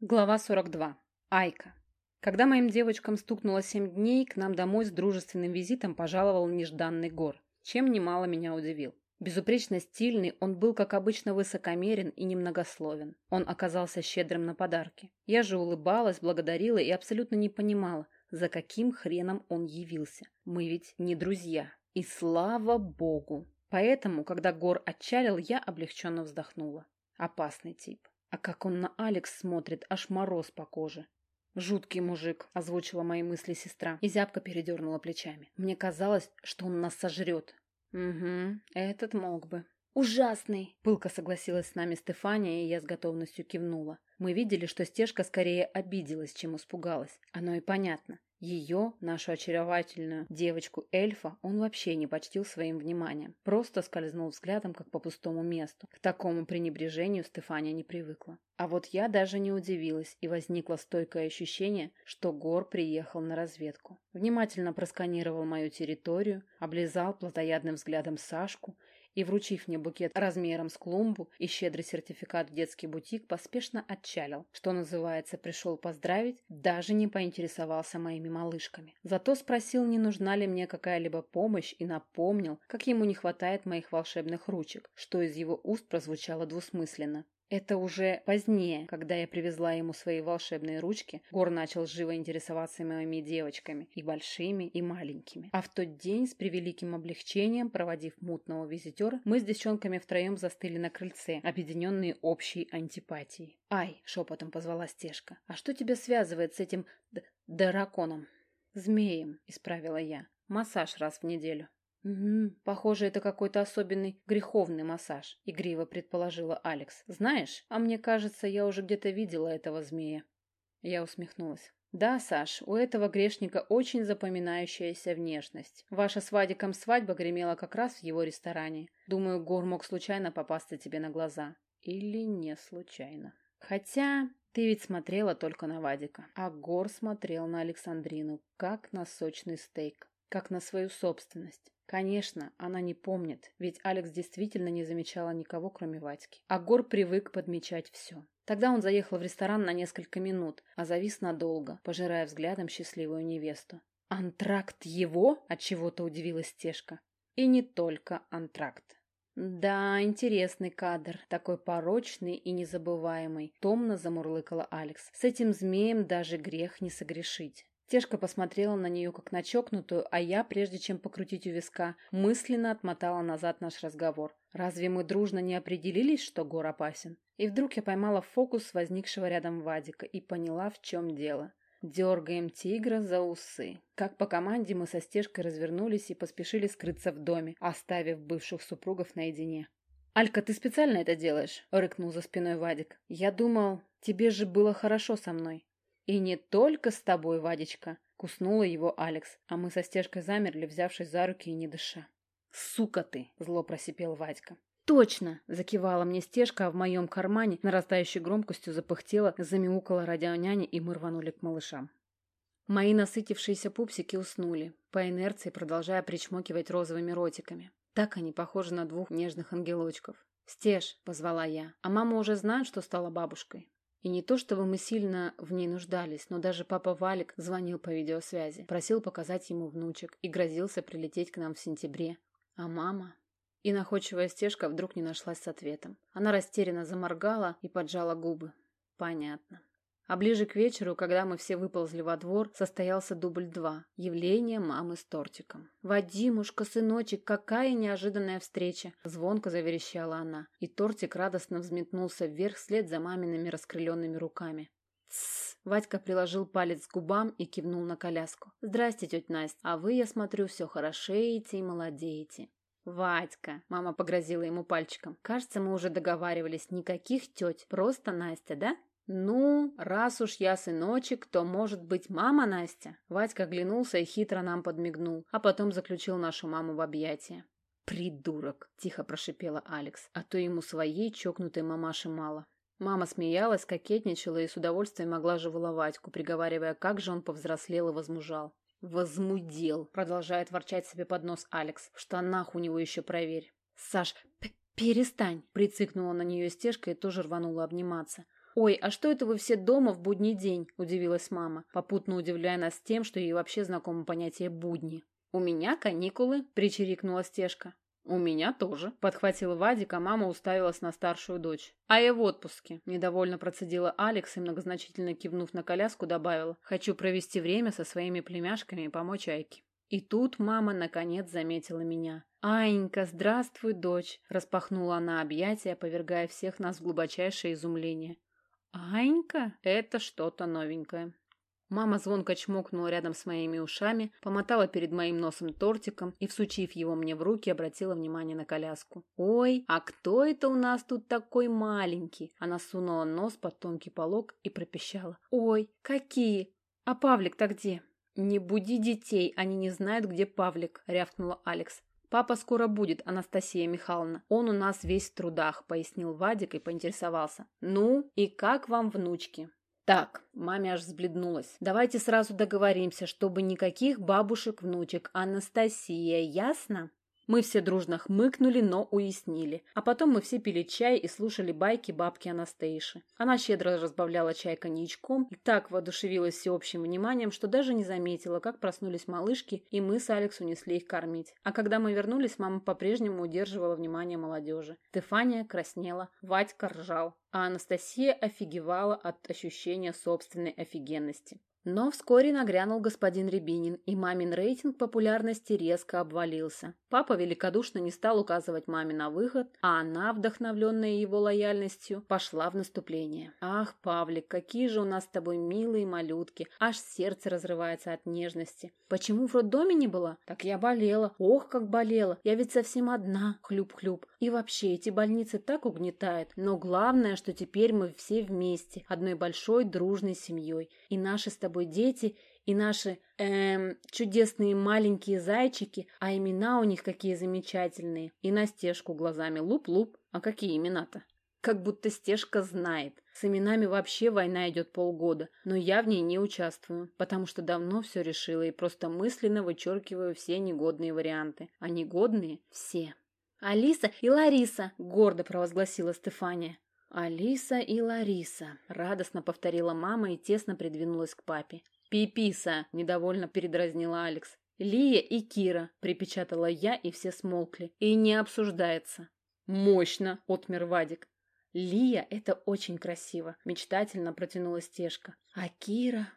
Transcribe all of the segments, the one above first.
Глава 42. Айка. Когда моим девочкам стукнуло семь дней, к нам домой с дружественным визитом пожаловал нежданный гор, чем немало меня удивил. Безупречно стильный, он был, как обычно, высокомерен и немногословен. Он оказался щедрым на подарки. Я же улыбалась, благодарила и абсолютно не понимала, за каким хреном он явился. Мы ведь не друзья. И слава богу! Поэтому, когда Гор отчалил, я облегченно вздохнула. Опасный тип. А как он на Алекс смотрит, аж мороз по коже. «Жуткий мужик», — озвучила мои мысли сестра, и зябко передернула плечами. «Мне казалось, что он нас сожрет». «Угу, этот мог бы». «Ужасный!» — пылко согласилась с нами Стефания, и я с готовностью кивнула. Мы видели, что Стежка скорее обиделась, чем испугалась. Оно и понятно. Ее, нашу очаровательную девочку-эльфа, он вообще не почтил своим вниманием. Просто скользнул взглядом, как по пустому месту. К такому пренебрежению Стефания не привыкла. А вот я даже не удивилась, и возникло стойкое ощущение, что Гор приехал на разведку. Внимательно просканировал мою территорию, облизал плотоядным взглядом Сашку и, вручив мне букет размером с клумбу и щедрый сертификат в детский бутик, поспешно отчалил. Что называется, пришел поздравить, даже не поинтересовался моими малышками. Зато спросил, не нужна ли мне какая-либо помощь и напомнил, как ему не хватает моих волшебных ручек, что из его уст прозвучало двусмысленно. Это уже позднее, когда я привезла ему свои волшебные ручки, Гор начал живо интересоваться моими девочками, и большими, и маленькими. А в тот день, с превеликим облегчением, проводив мутного визитера, мы с девчонками втроем застыли на крыльце, объединенные общей антипатией. «Ай!» — шепотом позвала Стежка. «А что тебя связывает с этим драконом?» «Змеем», — исправила я. «Массаж раз в неделю». «Угу, похоже, это какой-то особенный греховный массаж», — игриво предположила Алекс. «Знаешь, а мне кажется, я уже где-то видела этого змея». Я усмехнулась. «Да, Саш, у этого грешника очень запоминающаяся внешность. Ваша с Вадиком свадьба гремела как раз в его ресторане. Думаю, Гор мог случайно попасться тебе на глаза. Или не случайно. Хотя ты ведь смотрела только на Вадика, а Гор смотрел на Александрину, как на сочный стейк, как на свою собственность. Конечно, она не помнит, ведь Алекс действительно не замечала никого, кроме Вадьки. А Гор привык подмечать все. Тогда он заехал в ресторан на несколько минут, а завис надолго, пожирая взглядом счастливую невесту. «Антракт его?» – отчего-то удивилась Стежка. И не только антракт. «Да, интересный кадр, такой порочный и незабываемый», – томно замурлыкала Алекс. «С этим змеем даже грех не согрешить». Тешка посмотрела на нее как на чокнутую, а я, прежде чем покрутить у виска, мысленно отмотала назад наш разговор. Разве мы дружно не определились, что Гор опасен? И вдруг я поймала фокус возникшего рядом Вадика и поняла, в чем дело. Дергаем тигра за усы. Как по команде мы со стежкой развернулись и поспешили скрыться в доме, оставив бывших супругов наедине. «Алька, ты специально это делаешь?» — рыкнул за спиной Вадик. «Я думал, тебе же было хорошо со мной». «И не только с тобой, Вадечка!» — куснула его Алекс, а мы со стежкой замерли, взявшись за руки и не дыша. «Сука ты!» — зло просипел Вадька. «Точно!» — закивала мне стежка, а в моем кармане нарастающей громкостью запыхтела, замяукала радионяня, и мы рванули к малышам. Мои насытившиеся пупсики уснули, по инерции продолжая причмокивать розовыми ротиками. Так они похожи на двух нежных ангелочков. «Стеж!» — позвала я. «А мама уже знает, что стала бабушкой?» И не то, чтобы мы сильно в ней нуждались, но даже папа Валик звонил по видеосвязи, просил показать ему внучек и грозился прилететь к нам в сентябре. А мама... И находчивая стежка вдруг не нашлась с ответом. Она растерянно заморгала и поджала губы. Понятно. А ближе к вечеру, когда мы все выползли во двор, состоялся дубль два – явление мамы с тортиком. «Вадимушка, сыночек, какая неожиданная встреча!» – звонко заверещала она, и тортик радостно взметнулся вверх вслед за мамиными раскрыленными руками. «Тссс!» – Вадька приложил палец к губам и кивнул на коляску. «Здрасте, тетя Настя, а вы, я смотрю, все хорошеете и молодеете». «Вадька!» – мама погрозила ему пальчиком. «Кажется, мы уже договаривались, никаких теть, просто Настя, да?» «Ну, раз уж я сыночек, то, может быть, мама Настя?» Вадька оглянулся и хитро нам подмигнул, а потом заключил нашу маму в объятия. «Придурок!» – тихо прошипела Алекс, а то ему своей чокнутой мамаши мало. Мама смеялась, кокетничала и с удовольствием могла живала Вадьку, приговаривая, как же он повзрослел и возмужал. «Возмудел!» – продолжает ворчать себе под нос Алекс. «В штанах у него еще проверь!» «Саш, перестань!» – прицикнула на нее стежка и тоже рванула обниматься. «Ой, а что это вы все дома в будний день?» – удивилась мама, попутно удивляя нас тем, что ей вообще знакомо понятие «будни». «У меня каникулы», – причирикнула Стежка. «У меня тоже», – подхватил Вадик, а мама уставилась на старшую дочь. «А я в отпуске», – недовольно процедила Алекс и, многозначительно кивнув на коляску, добавила. «Хочу провести время со своими племяшками и помочь Айке». И тут мама наконец заметила меня. «Аенька, здравствуй, дочь!» – распахнула она объятия, повергая всех нас в глубочайшее изумление. «Аенька? Это что-то новенькое». Мама звонко чмокнула рядом с моими ушами, помотала перед моим носом тортиком и, всучив его мне в руки, обратила внимание на коляску. «Ой, а кто это у нас тут такой маленький?» Она сунула нос под тонкий полог и пропищала. «Ой, какие! А Павлик-то где?» «Не буди детей, они не знают, где Павлик», — рявкнула Алекс. «Папа скоро будет, Анастасия Михайловна. Он у нас весь в трудах», — пояснил Вадик и поинтересовался. «Ну, и как вам внучки?» Так, маме аж взбледнулась. Давайте сразу договоримся, чтобы никаких бабушек-внучек. Анастасия, ясно? Мы все дружно хмыкнули, но уяснили. А потом мы все пили чай и слушали байки бабки Анастейши. Она щедро разбавляла чай коньячком и так воодушевилась всеобщим вниманием, что даже не заметила, как проснулись малышки, и мы с Алекс унесли их кормить. А когда мы вернулись, мама по-прежнему удерживала внимание молодежи. Стефания краснела, Вадька ржал, а Анастасия офигевала от ощущения собственной офигенности. Но вскоре нагрянул господин Рябинин, и мамин рейтинг популярности резко обвалился. Папа великодушно не стал указывать маме на выход, а она, вдохновленная его лояльностью, пошла в наступление. «Ах, Павлик, какие же у нас с тобой милые малютки! Аж сердце разрывается от нежности. Почему в роддоме не была? Так я болела. Ох, как болела! Я ведь совсем одна. Хлюп-хлюп. И вообще, эти больницы так угнетают. Но главное, что теперь мы все вместе, одной большой дружной семьей. И наши с тобой тобой дети и наши эм, чудесные маленькие зайчики, а имена у них какие замечательные. И на стежку глазами луп-луп. А какие имена-то? Как будто стежка знает. С именами вообще война идет полгода, но я в ней не участвую, потому что давно все решила и просто мысленно вычеркиваю все негодные варианты. А негодные – все. «Алиса и Лариса!» – гордо провозгласила Стефания. «Алиса и Лариса», — радостно повторила мама и тесно придвинулась к папе. «Пиписа», — недовольно передразнила Алекс. «Лия и Кира», — припечатала я, и все смолкли. «И не обсуждается». «Мощно», — отмер Вадик. «Лия — это очень красиво», — мечтательно протянула Стежка. «А Кира...»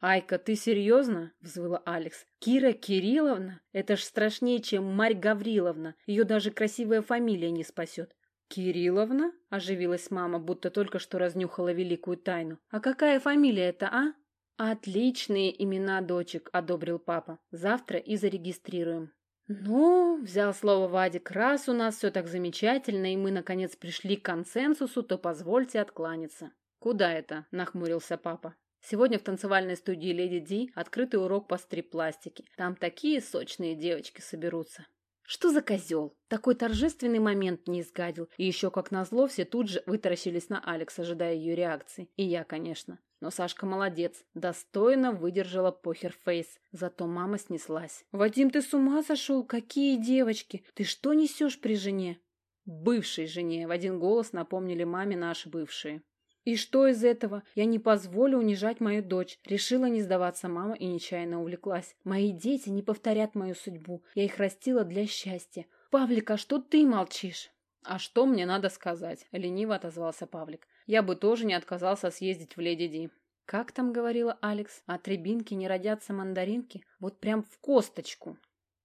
«Айка, ты серьезно?» — взвыла Алекс. «Кира Кирилловна? Это ж страшнее, чем Марь Гавриловна. Ее даже красивая фамилия не спасет. «Кирилловна?» – оживилась мама, будто только что разнюхала великую тайну. «А какая фамилия это, а?» «Отличные имена дочек», – одобрил папа. «Завтра и зарегистрируем». «Ну, — взял слово Вадик, — раз у нас все так замечательно, и мы, наконец, пришли к консенсусу, то позвольте откланяться». «Куда это?» – нахмурился папа. «Сегодня в танцевальной студии Леди Ди открытый урок по стрип-пластике. Там такие сочные девочки соберутся». Что за козел? Такой торжественный момент не изгадил. И еще, как назло, все тут же вытаращились на Алекс, ожидая ее реакции. И я, конечно. Но Сашка молодец. Достойно выдержала похер-фейс. Зато мама снеслась. «Вадим, ты с ума сошел? Какие девочки? Ты что несешь при жене?» «Бывшей жене», — в один голос напомнили маме наши бывшие. И что из этого? Я не позволю унижать мою дочь. Решила не сдаваться мама и нечаянно увлеклась. Мои дети не повторят мою судьбу. Я их растила для счастья. Павлик, а что ты молчишь? «А что мне надо сказать?» — лениво отозвался Павлик. «Я бы тоже не отказался съездить в Леди Ди». «Как там говорила Алекс? От рябинки не родятся мандаринки? Вот прям в косточку!»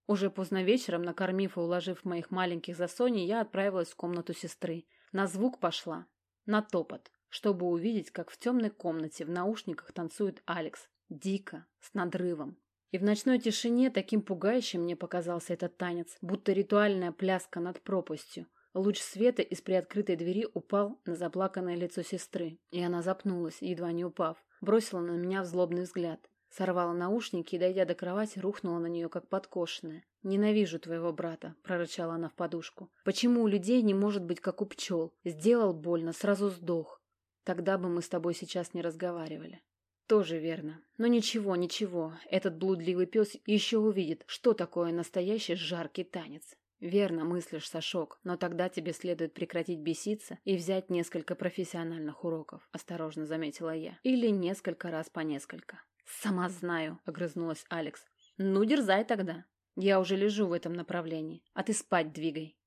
Уже поздно вечером, накормив и уложив моих маленьких за Сони, я отправилась в комнату сестры. На звук пошла. На топот чтобы увидеть, как в темной комнате в наушниках танцует Алекс. Дико, с надрывом. И в ночной тишине таким пугающим мне показался этот танец, будто ритуальная пляска над пропастью. Луч света из приоткрытой двери упал на заплаканное лицо сестры, и она запнулась, едва не упав. Бросила на меня злобный взгляд. Сорвала наушники и, дойдя до кровати, рухнула на нее, как подкошенная. «Ненавижу твоего брата», — прорычала она в подушку. «Почему у людей не может быть, как у пчел? Сделал больно, сразу сдох. Тогда бы мы с тобой сейчас не разговаривали. Тоже верно. Но ничего, ничего. Этот блудливый пес еще увидит, что такое настоящий жаркий танец. Верно мыслишь, Сашок, но тогда тебе следует прекратить беситься и взять несколько профессиональных уроков, осторожно заметила я. Или несколько раз по несколько. Сама знаю, огрызнулась Алекс. Ну, дерзай тогда. Я уже лежу в этом направлении, а ты спать двигай.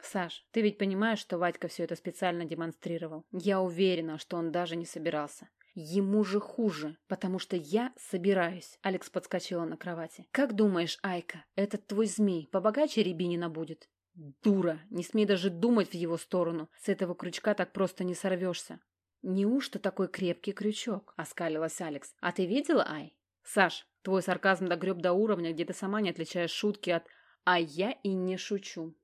Саш, ты ведь понимаешь, что Вадька все это специально демонстрировал? Я уверена, что он даже не собирался. Ему же хуже, потому что я собираюсь. Алекс подскочила на кровати. Как думаешь, Айка, этот твой змей побогаче Рябинина будет? Дура, не смей даже думать в его сторону. С этого крючка так просто не сорвешься. Неужто такой крепкий крючок? Оскалилась Алекс. А ты видела, Ай? Саш, твой сарказм догреб до уровня, где ты сама не отличаешь шутки от «а я и не шучу».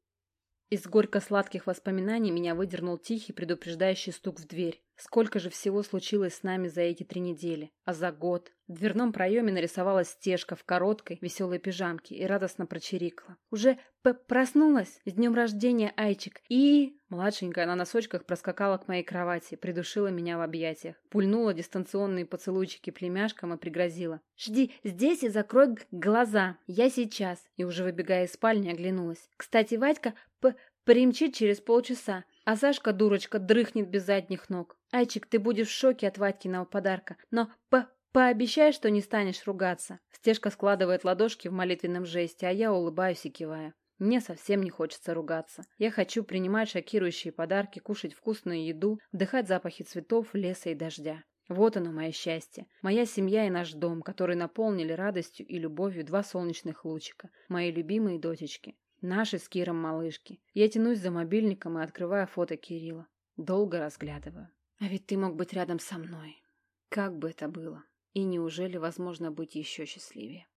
Из горько-сладких воспоминаний меня выдернул тихий предупреждающий стук в дверь. Сколько же всего случилось с нами за эти три недели, а за год. В дверном проеме нарисовалась стежка в короткой, веселой пижамке и радостно прочирикла. «Уже п проснулась? С днем рождения, Айчик!» И... Младшенькая на носочках проскакала к моей кровати, придушила меня в объятиях, пульнула дистанционные поцелуйчики племяшкам и пригрозила. «Жди здесь и закрой глаза. Я сейчас!» И уже выбегая из спальни, оглянулась. «Кстати, Вадька п примчит через полчаса, а Сашка, дурочка, дрыхнет без задних ног. Айчик, ты будешь в шоке от Вадькиного подарка, но п пообещай, что не станешь ругаться. Стежка складывает ладошки в молитвенном жесте, а я улыбаюсь и киваю. Мне совсем не хочется ругаться. Я хочу принимать шокирующие подарки, кушать вкусную еду, вдыхать запахи цветов, леса и дождя. Вот оно, мое счастье. Моя семья и наш дом, который наполнили радостью и любовью два солнечных лучика. Мои любимые дочечки. Наши с Киром малышки. Я тянусь за мобильником и открываю фото Кирилла. Долго разглядываю. А ведь ты мог быть рядом со мной. Как бы это было? И неужели возможно быть еще счастливее?